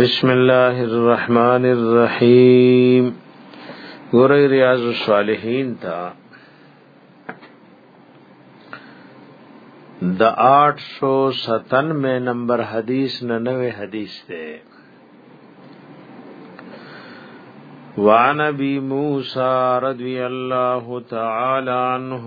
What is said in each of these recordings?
بسم الله الرحمن الرحیم ګورې ریاض الصالحین تا د 897 نمبر حدیث نه نوې حدیث ده وعن ابي موسى رضي الله تعالى عنه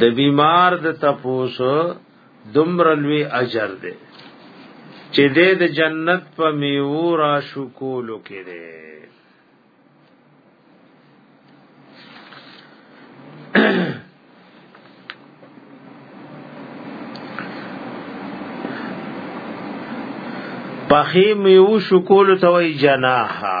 د بیمار د تپوس دومره لوی اجر دی چې د جنت په میوه را شکول کړي پخې میوه شکول ته وای جناحه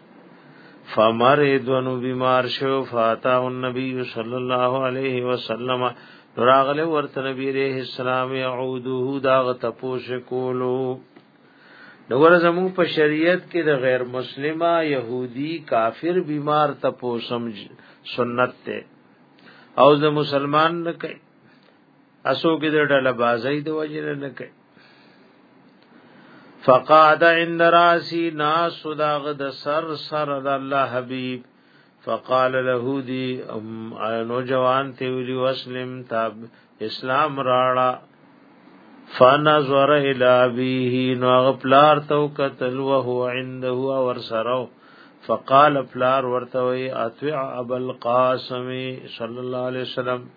فمرد ونو بیمار شو فاتا النبی صلی الله علیه وسلم راغله ورته نبی علیہ السلام یعوده داغ تپوش کولو نور زمو په شریعت کې د غیر مسلمه يهودي کافر بیمار ته پوسم سنت ته او د مسلمان نه کوي اسو کې د ډله بازۍ د وجنه نه کوي فقاد عند راسی ناس داغ د سر سر د الله حبیب فقال له دی ام نوجوان ته ویلی واسلم تاب اسلام راړه فنظر الى ابيه نو غپلار تو قتل وهو عنده ور سره فقال پلار ورته وی اتع ابو القاسم صلی الله علیه وسلم